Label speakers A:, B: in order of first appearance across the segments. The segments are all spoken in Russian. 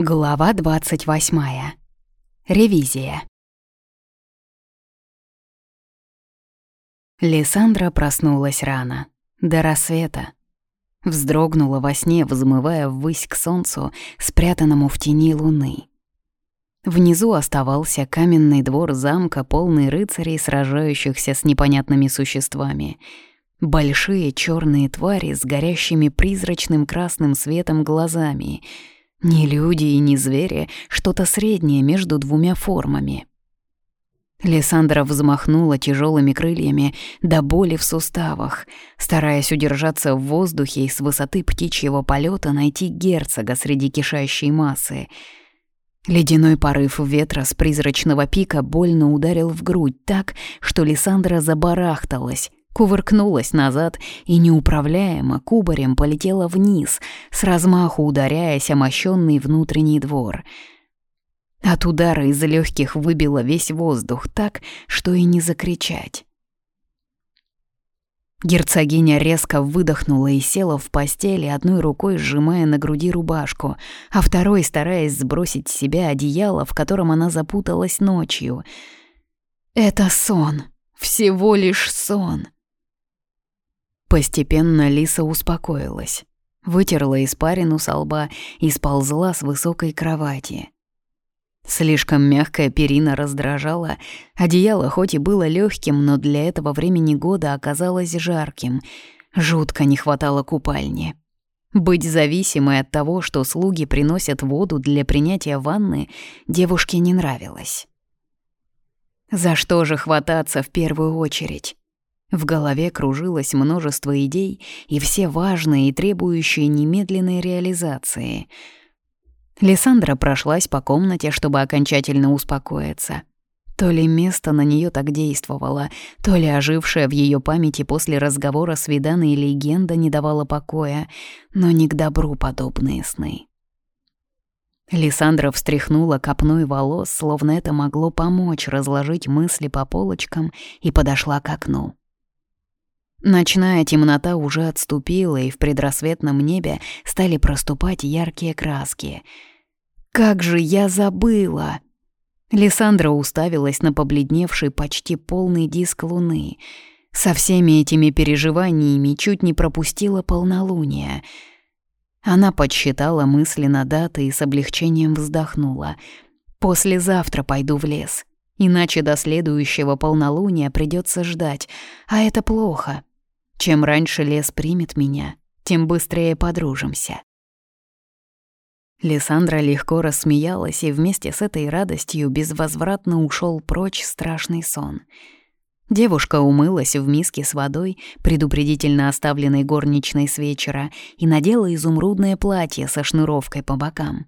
A: Глава 28. Ревизия. Лиссандра проснулась рано, до рассвета. Вздрогнула во сне, взмывая ввысь к солнцу, спрятанному в тени луны. Внизу оставался каменный двор замка, полный рыцарей, сражающихся с непонятными существами. Большие черные твари с горящими призрачным красным светом глазами — не люди и не звери, что-то среднее между двумя формами. Лиссандра взмахнула тяжелыми крыльями до боли в суставах, стараясь удержаться в воздухе и с высоты птичьего полета найти герцога среди кишащей массы. Ледяной порыв ветра с призрачного пика больно ударил в грудь так, что Лиссандра забарахталась, кувыркнулась назад и неуправляемо кубарем полетела вниз, с размаху ударяясь о мощенный внутренний двор. От удара из легких выбило весь воздух так, что и не закричать. Герцогиня резко выдохнула и села в постели, одной рукой сжимая на груди рубашку, а второй стараясь сбросить с себя одеяло, в котором она запуталась ночью. «Это сон, всего лишь сон». Постепенно Лиса успокоилась, вытерла испарину со лба и сползла с высокой кровати. Слишком мягкая перина раздражала, одеяло хоть и было легким, но для этого времени года оказалось жарким. Жутко не хватало купальни. Быть зависимой от того, что слуги приносят воду для принятия ванны, девушке не нравилось. За что же хвататься в первую очередь? В голове кружилось множество идей, и все важные и требующие немедленной реализации. Лиссандра прошлась по комнате, чтобы окончательно успокоиться. То ли место на нее так действовало, то ли ожившая в ее памяти после разговора с Виданой легенда не давала покоя, но не к добру подобные сны. Лиссандра встряхнула копной волос, словно это могло помочь разложить мысли по полочкам, и подошла к окну. Ночная темнота уже отступила, и в предрассветном небе стали проступать яркие краски. «Как же я забыла!» Лиссандра уставилась на побледневший почти полный диск луны. Со всеми этими переживаниями чуть не пропустила полнолуние. Она подсчитала мысленно даты и с облегчением вздохнула. «Послезавтра пойду в лес, иначе до следующего полнолуния придется ждать, а это плохо». Чем раньше лес примет меня, тем быстрее подружимся. Лиссандра легко рассмеялась, и вместе с этой радостью безвозвратно ушел прочь страшный сон. Девушка умылась в миске с водой, предупредительно оставленной горничной с вечера, и надела изумрудное платье со шнуровкой по бокам.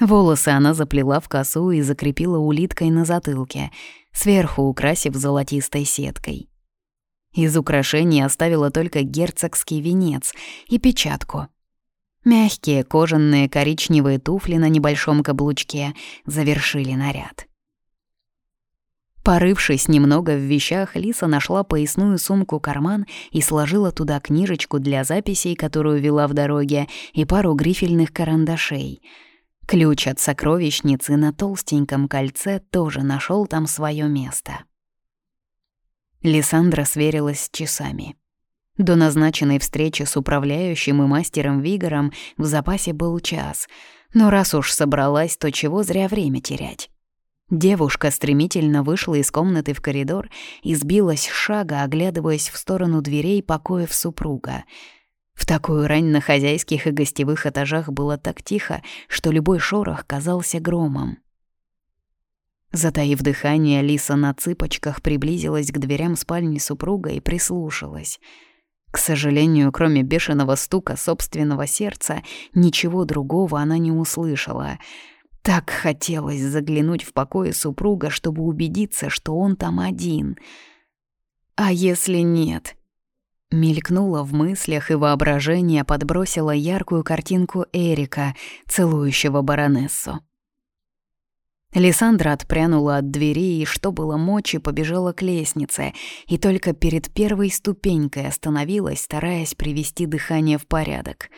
A: Волосы она заплела в косу и закрепила улиткой на затылке, сверху украсив золотистой сеткой. Из украшений оставила только герцогский венец и печатку. Мягкие кожаные коричневые туфли на небольшом каблучке завершили наряд. Порывшись немного в вещах, Лиса нашла поясную сумку-карман и сложила туда книжечку для записей, которую вела в дороге, и пару грифельных карандашей. Ключ от сокровищницы на толстеньком кольце тоже нашел там свое место. Лиссандра сверилась с часами. До назначенной встречи с управляющим и мастером Вигором в запасе был час, но раз уж собралась, то чего зря время терять. Девушка стремительно вышла из комнаты в коридор и сбилась шага, оглядываясь в сторону дверей покоев супруга. В такую рань на хозяйских и гостевых этажах было так тихо, что любой шорох казался громом. Затаив дыхание, Лиса на цыпочках приблизилась к дверям спальни супруга и прислушалась. К сожалению, кроме бешеного стука собственного сердца, ничего другого она не услышала. Так хотелось заглянуть в покои супруга, чтобы убедиться, что он там один. А если нет? Мелькнула в мыслях и воображение подбросила яркую картинку Эрика, целующего баронессу. Лиссандра отпрянула от двери и, что было мочи, побежала к лестнице, и только перед первой ступенькой остановилась, стараясь привести дыхание в порядок.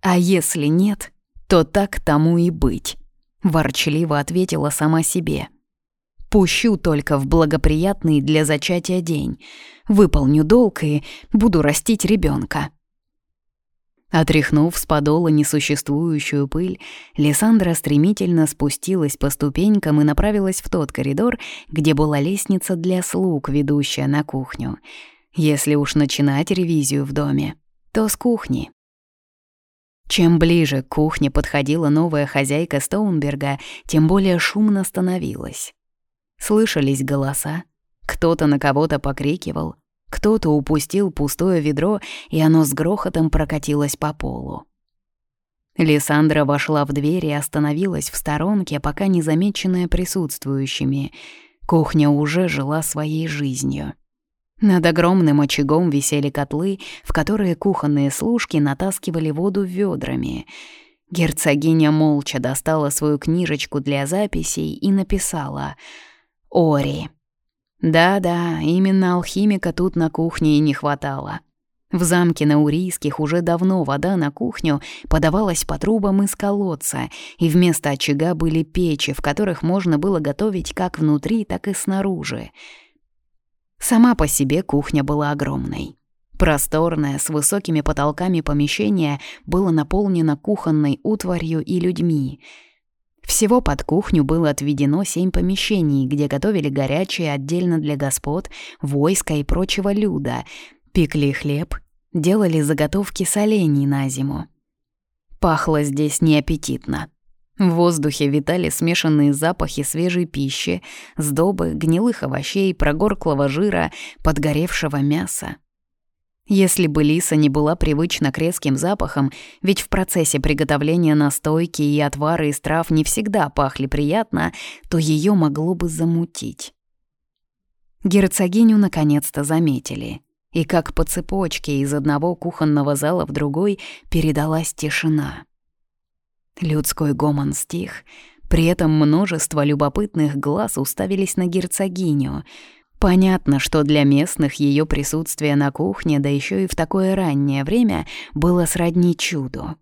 A: А если нет, то так тому и быть», — ворчливо ответила сама себе. «Пущу только в благоприятный для зачатия день. Выполню долг и буду растить ребенка. Отряхнув с подола несуществующую пыль, Лиссандра стремительно спустилась по ступенькам и направилась в тот коридор, где была лестница для слуг, ведущая на кухню. Если уж начинать ревизию в доме, то с кухни. Чем ближе к кухне подходила новая хозяйка Стоунберга, тем более шумно становилось. Слышались голоса, кто-то на кого-то покрикивал — кто-то упустил пустое ведро, и оно с грохотом прокатилось по полу. Лиссандра вошла в дверь и остановилась в сторонке, пока не замеченная присутствующими. Кухня уже жила своей жизнью. Над огромным очагом висели котлы, в которые кухонные служки натаскивали воду ведрами. Герцогиня молча достала свою книжечку для записей и написала «Ори». Да-да, именно алхимика тут на кухне и не хватало. В замке Наурийских уже давно вода на кухню подавалась по трубам из колодца, и вместо очага были печи, в которых можно было готовить как внутри, так и снаружи. Сама по себе кухня была огромной. Просторное, с высокими потолками помещение было наполнено кухонной утварью и людьми — всего под кухню было отведено семь помещений, где готовили горячее отдельно для господ, войска и прочего люда, пекли хлеб, делали заготовки солений на зиму. Пахло здесь неаппетитно. В воздухе витали смешанные запахи свежей пищи, сдобы, гнилых овощей, прогорклого жира, подгоревшего мяса. Если бы Лиса не была привычна к резким запахам, ведь в процессе приготовления настойки и отвары из трав не всегда пахли приятно, то ее могло бы замутить. Герцогиню наконец-то заметили, и как по цепочке из одного кухонного зала в другой передалась тишина. Людской гомон стих, при этом множество любопытных глаз уставились на герцогиню — Понятно, что для местных ее присутствие на кухне, да еще и в такое раннее время, было сродни чуду.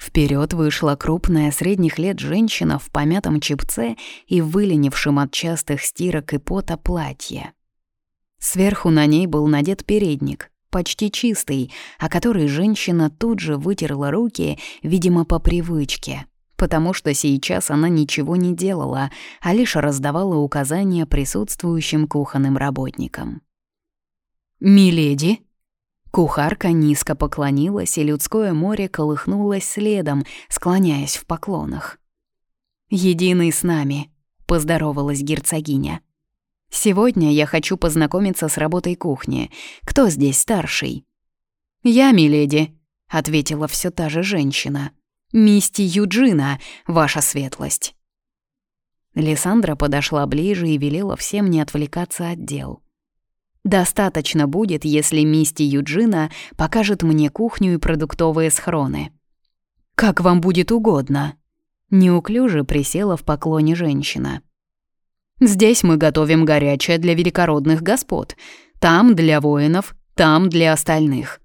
A: Вперед вышла крупная средних лет женщина в помятом чепце и выленившем от частых стирок и пота платье. Сверху на ней был надет передник, почти чистый, о который женщина тут же вытерла руки, видимо, по привычке потому что сейчас она ничего не делала, а лишь раздавала указания присутствующим кухонным работникам. «Миледи!» Кухарка низко поклонилась, и людское море колыхнулось следом, склоняясь в поклонах. «Единый с нами», — поздоровалась герцогиня. «Сегодня я хочу познакомиться с работой кухни. Кто здесь старший?» «Я, миледи», — ответила все та же женщина. «Мисти Юджина, ваша светлость». Лиссандра подошла ближе и велела всем не отвлекаться от дел. «Достаточно будет, если Мисти Юджина покажет мне кухню и продуктовые схроны». «Как вам будет угодно», — неуклюже присела в поклоне женщина. «Здесь мы готовим горячее для великородных господ, там для воинов, там для остальных.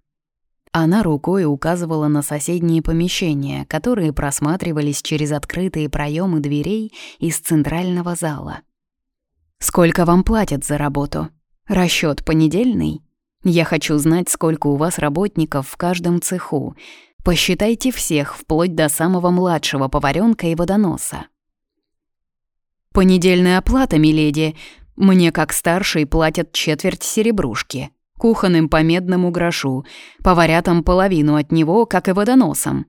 A: Она рукой указывала на соседние помещения, которые просматривались через открытые проемы дверей из центрального зала. «Сколько вам платят за работу? Расчет понедельный? Я хочу знать, сколько у вас работников в каждом цеху. Посчитайте всех, вплоть до самого младшего поваренка и водоноса». «Понедельная оплата, миледи. Мне, как старший, платят четверть серебрушки», кухонным по медному грошу, поварятам половину от него, как и водоносам.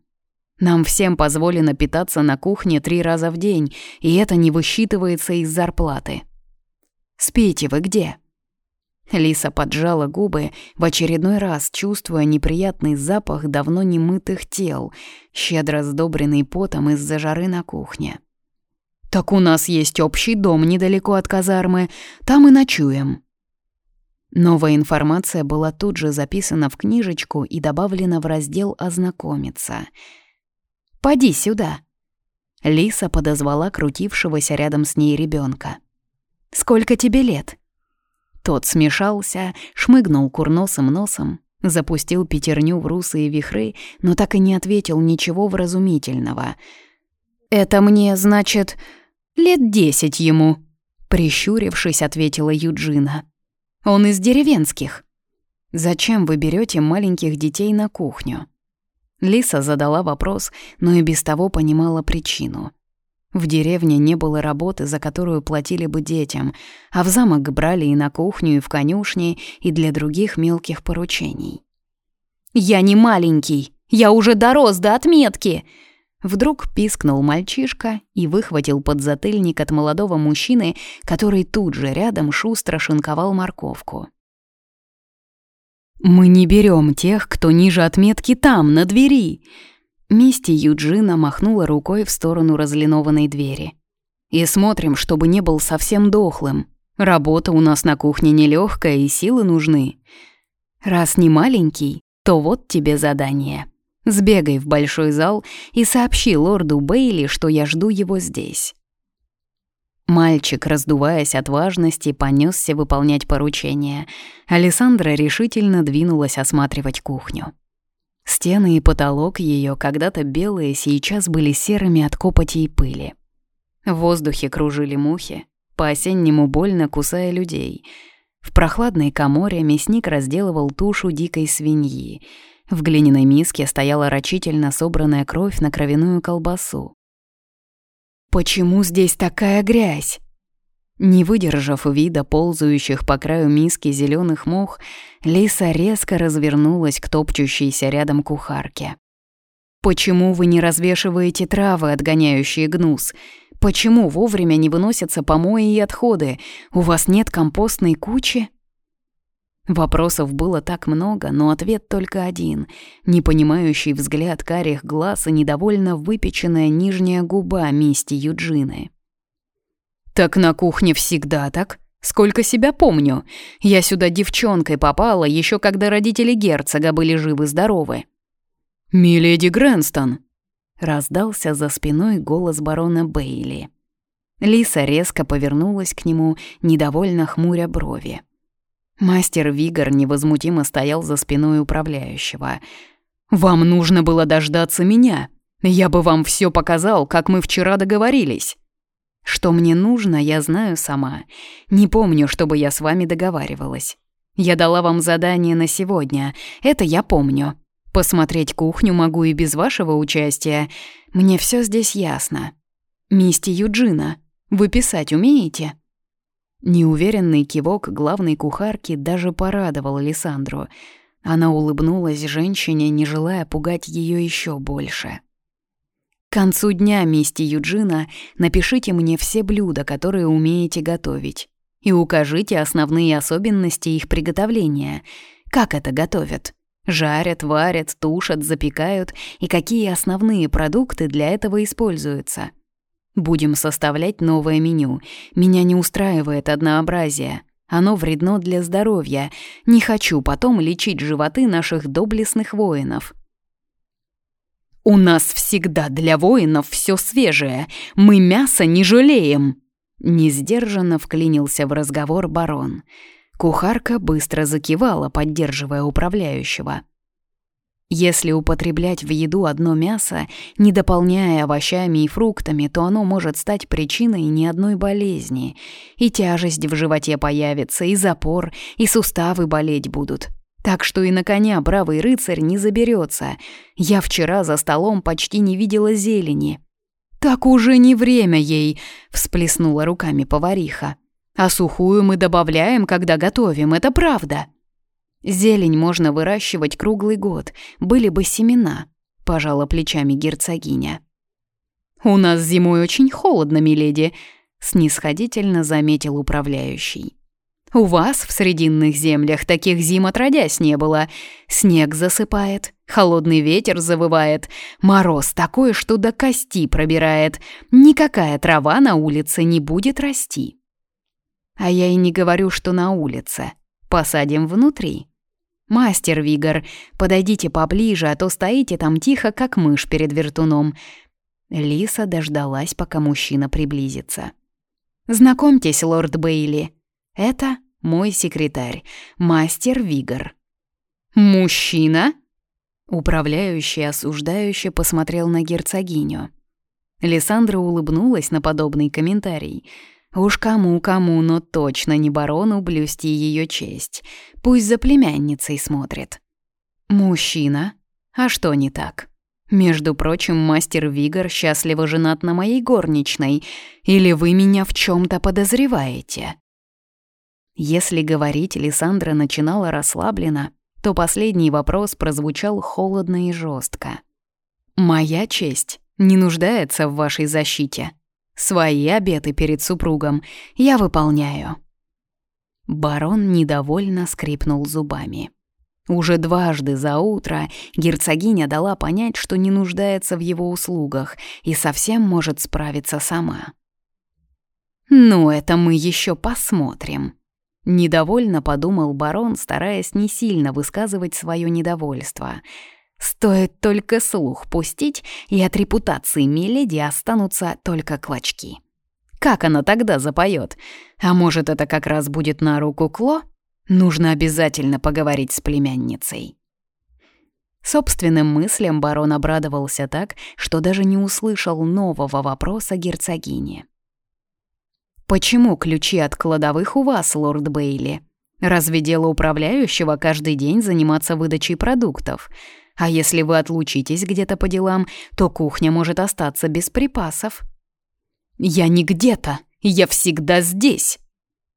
A: Нам всем позволено питаться на кухне три раза в день, и это не высчитывается из зарплаты. Спите вы где?» Лиса поджала губы, в очередной раз чувствуя неприятный запах давно немытых тел, щедро сдобренный потом из-за жары на кухне. «Так у нас есть общий дом недалеко от казармы, там и ночуем», Новая информация была тут же записана в книжечку и добавлена в раздел «Ознакомиться». «Поди сюда!» Лиса подозвала крутившегося рядом с ней ребенка. «Сколько тебе лет?» Тот смешался, шмыгнул курносым носом, Запустил пятерню в русые вихры, но так и не ответил ничего вразумительного. «Это мне, значит, лет десять ему», — прищурившись, ответила Юджина. «Он из деревенских». «Зачем вы берете маленьких детей на кухню?» Лиса задала вопрос, но и без того понимала причину. В деревне не было работы, за которую платили бы детям, а в замок брали и на кухню, и в конюшни, и для других мелких поручений. «Я не маленький! Я уже дорос до отметки!» Вдруг пискнул мальчишка и выхватил подзатыльник от молодого мужчины, который тут же рядом шустро шинковал морковку. «Мы не берем тех, кто ниже отметки там, на двери!» Мисти Юджина махнула рукой в сторону разлинованной двери. «И смотрим, чтобы не был совсем дохлым. Работа у нас на кухне нелегкая и силы нужны. Раз не маленький, то вот тебе задание. Сбегай в большой зал и сообщи лорду Бейли, что я жду его здесь». Мальчик, раздуваясь от важности, понесся выполнять поручение. Александра решительно двинулась осматривать кухню. Стены и потолок ее, когда-то белые, сейчас были серыми от копоти и пыли. В воздухе кружили мухи, по-осеннему больно кусая людей. В прохладной коморе мясник разделывал тушу дикой свиньи. В глиняной миске стояла рачительно собранная кровь на кровяную колбасу. «Почему здесь такая грязь?» Не выдержав вида ползающих по краю миски зеленых мух, Лиса резко развернулась к топчущейся рядом кухарке. «Почему вы не развешиваете травы, отгоняющие гнус? Почему вовремя не выносятся помои и отходы? У вас нет компостной кучи?» Вопросов было так много, но ответ только один. Непонимающий взгляд карих глаз и недовольно выпеченная нижняя губа Мисти Юджины. «Так на кухне всегда так. Сколько себя помню. Я сюда девчонкой попала, еще когда родители герцога были живы-здоровы». «Миледи Грэнстон!» — раздался за спиной голос барона Бейли. Лиса резко повернулась к нему, недовольно хмуря брови. Мастер Вигор невозмутимо стоял за спиной управляющего. «Вам нужно было дождаться меня. Я бы вам все показал, как мы вчера договорились». «Что мне нужно, я знаю сама. Не помню, чтобы я с вами договаривалась. Я дала вам задание на сегодня, это я помню. Посмотреть кухню могу и без вашего участия. Мне все здесь ясно. Мисти Юджина, вы писать умеете?» Неуверенный кивок главной кухарки даже порадовал Лиссандру. Она улыбнулась женщине, не желая пугать ее еще больше. «К концу дня, мисти Юджина, напишите мне все блюда, которые умеете готовить, и укажите основные особенности их приготовления. Как это готовят? Жарят, варят, тушат, запекают, и какие основные продукты для этого используются?» Будем составлять новое меню. Меня не устраивает однообразие. Оно вредно для здоровья. Не хочу потом лечить животы наших доблестных воинов. «У нас всегда для воинов все свежее. Мы мясо не жалеем!» Несдержанно вклинился в разговор барон. Кухарка быстро закивала, поддерживая управляющего. Если употреблять в еду одно мясо, не дополняя овощами и фруктами, то оно может стать причиной ни одной болезни. И тяжесть в животе появится, и запор, и суставы болеть будут. Так что и на коня бравый рыцарь не заберется. Я вчера за столом почти не видела зелени. «Так уже не время ей», — всплеснула руками повариха. «А сухую мы добавляем, когда готовим, это правда». Зелень можно выращивать круглый год, были бы семена, пожала плечами герцогиня. У нас зимой очень холодно, миледи, снисходительно заметил управляющий. У вас в срединных землях таких зим отродясь не было. Снег засыпает, холодный ветер завывает, мороз такой, что до кости пробирает. Никакая трава на улице не будет расти. А я и не говорю, что на улице. Посадим внутри. «Мастер Вигор, подойдите поближе, а то стоите там тихо, как мышь перед вертуном». Лиса дождалась, пока мужчина приблизится. «Знакомьтесь, лорд Бейли. Это мой секретарь, мастер Вигор». «Мужчина?» Управляющий осуждающе посмотрел на герцогиню. Лиссандра улыбнулась на подобный комментарий. Уж кому-кому, но точно не барону блюсти ее честь. Пусть за племянницей смотрит. «Мужчина? А что не так?» Между прочим, мастер Вигор счастливо женат на моей горничной. Или вы меня в чем то подозреваете? Если говорить, Лиссандра начинала расслабленно, то последний вопрос прозвучал холодно и жестко. «Моя честь не нуждается в вашей защите. Свои обеты перед супругом я выполняю». Барон недовольно скрипнул зубами. Уже дважды за утро герцогиня дала понять, что не нуждается в его услугах и совсем может справиться сама. «Ну, это мы еще посмотрим», Недовольно подумал барон, стараясь не сильно высказывать свое недовольство. Стоит только слух пустить, и от репутации Миледи останутся только клочки. Как она тогда запоет? А может, это как раз будет на руку Кло? Нужно обязательно поговорить с племянницей. Собственным мыслям барон обрадовался так, что даже не услышал нового вопроса герцогини. «Почему ключи от кладовых у вас, лорд Бейли? Разве дело управляющего каждый день заниматься выдачей продуктов? А если вы отлучитесь где-то по делам, то кухня может остаться без припасов». «Я не где-то, я всегда здесь!»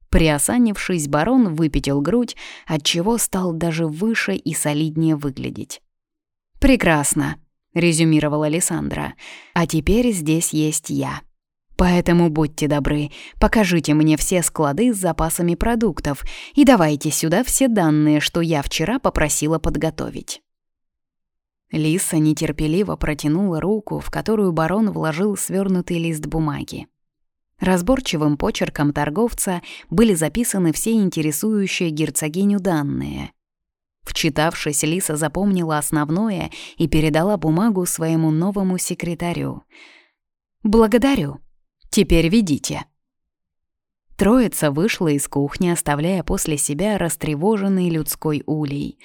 A: Приосанившись, барон выпятил грудь, отчего стал даже выше и солиднее выглядеть. «Прекрасно», — резюмировала Александра. «А теперь здесь есть я. Поэтому будьте добры, покажите мне все склады с запасами продуктов и давайте сюда все данные, что я вчера попросила подготовить». Лиса нетерпеливо протянула руку, в которую барон вложил свернутый лист бумаги. Разборчивым почерком торговца были записаны все интересующие герцогиню данные. Вчитавшись, Лиса запомнила основное и передала бумагу своему новому секретарю. «Благодарю», Теперь ведите». Троица вышла из кухни, оставляя после себя растревоженный людской улей.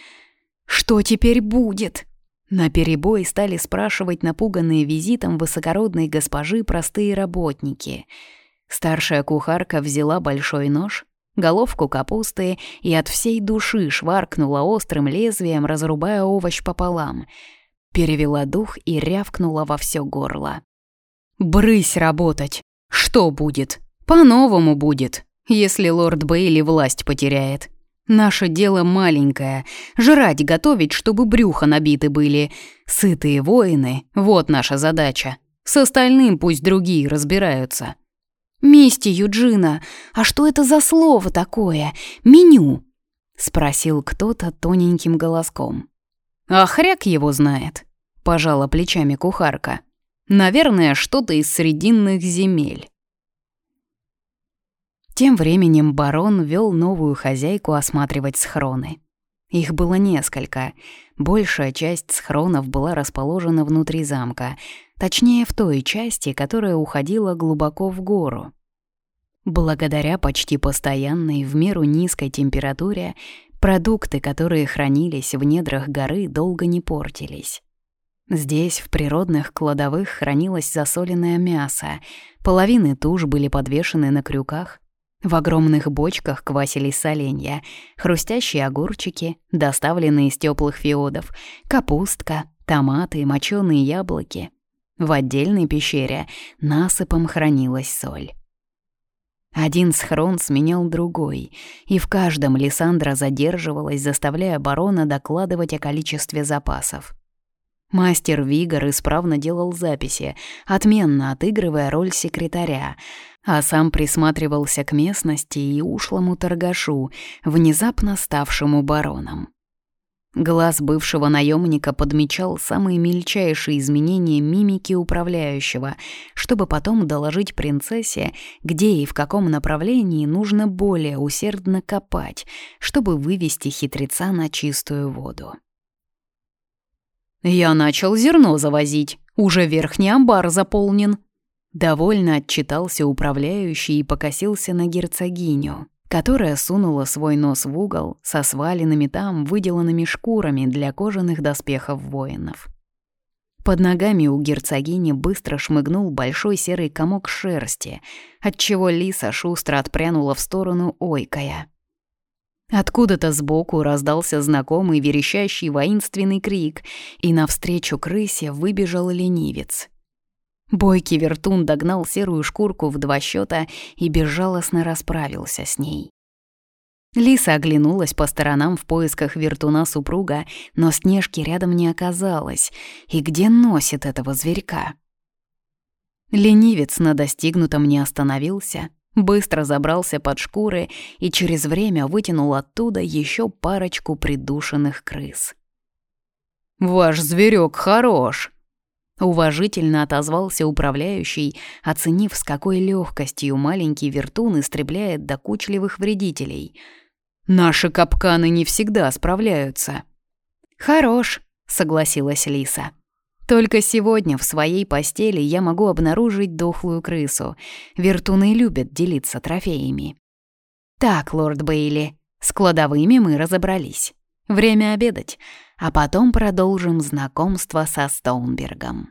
A: «Что теперь будет?» На перебой стали спрашивать напуганные визитом высокородной госпожи простые работники. Старшая кухарка взяла большой нож, головку капусты и от всей души шваркнула острым лезвием, разрубая овощ пополам. Перевела дух и рявкнула во все горло. «Брысь работать! Что будет? По-новому будет, если лорд Бейли власть потеряет. Наше дело маленькое — жрать, готовить, чтобы брюхо набиты были. Сытые воины — вот наша задача. С остальным пусть другие разбираются. «Мисти Юджина, а что это за слово такое? Меню?» — спросил кто-то тоненьким голоском. «А хряк его знает», — пожала плечами кухарка. Наверное, что-то из срединных земель. Тем временем барон вел новую хозяйку осматривать схроны. Их было несколько. Большая часть схронов была расположена внутри замка, точнее в той части, которая уходила глубоко в гору. Благодаря почти постоянной, в меру низкой температуре, продукты, которые хранились в недрах горы, долго не портились. Здесь, в природных кладовых, хранилось засоленное мясо. Половины туш были подвешены на крюках. В огромных бочках квасились соленья, хрустящие огурчики, доставленные из теплых феодов, капустка, томаты, моченые яблоки. В отдельной пещере насыпом хранилась соль. Один схрон сменял другой, и в каждом Лиссандра задерживалась, заставляя барона докладывать о количестве запасов. Мастер Вигор исправно делал записи, отменно отыгрывая роль секретаря, а сам присматривался к местности и ушлому торгашу, внезапно ставшему бароном. Глаз бывшего наемника подмечал самые мельчайшие изменения мимики управляющего, чтобы потом доложить принцессе, где и в каком направлении нужно более усердно копать, чтобы вывести хитреца на чистую воду. «Я начал зерно завозить, уже верхний амбар заполнен». Довольно отчитался управляющий и покосился на герцогиню, которая сунула свой нос в угол со сваленными там выделанными шкурами для кожаных доспехов воинов. Под ногами у герцогини быстро шмыгнул большой серый комок шерсти, отчего лиса шустро отпрянула в сторону ойкая. Откуда-то сбоку раздался знакомый верещащий воинственный крик, и навстречу крысе выбежал ленивец. Бойкий вертун догнал серую шкурку в два счета и безжалостно расправился с ней. Лиса оглянулась по сторонам в поисках вертуна супруга, но Снежки рядом не оказалось. И где носит этого зверька? Ленивец на достигнутом не остановился, быстро забрался под шкуры и через время вытянул оттуда еще парочку придушенных крыс. «Ваш зверек хорош!» Уважительно отозвался управляющий, оценив, с какой легкостью маленький вертун истребляет докучливых вредителей — Наши капканы не всегда справляются». «Хорош», — согласилась Лиса. «Только сегодня в своей постели я могу обнаружить дохлую крысу. Вертуны любят делиться трофеями». «Так, лорд Бейли, с кладовыми мы разобрались. Время обедать, а потом продолжим знакомство со Стоунбергом».